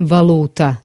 valuta.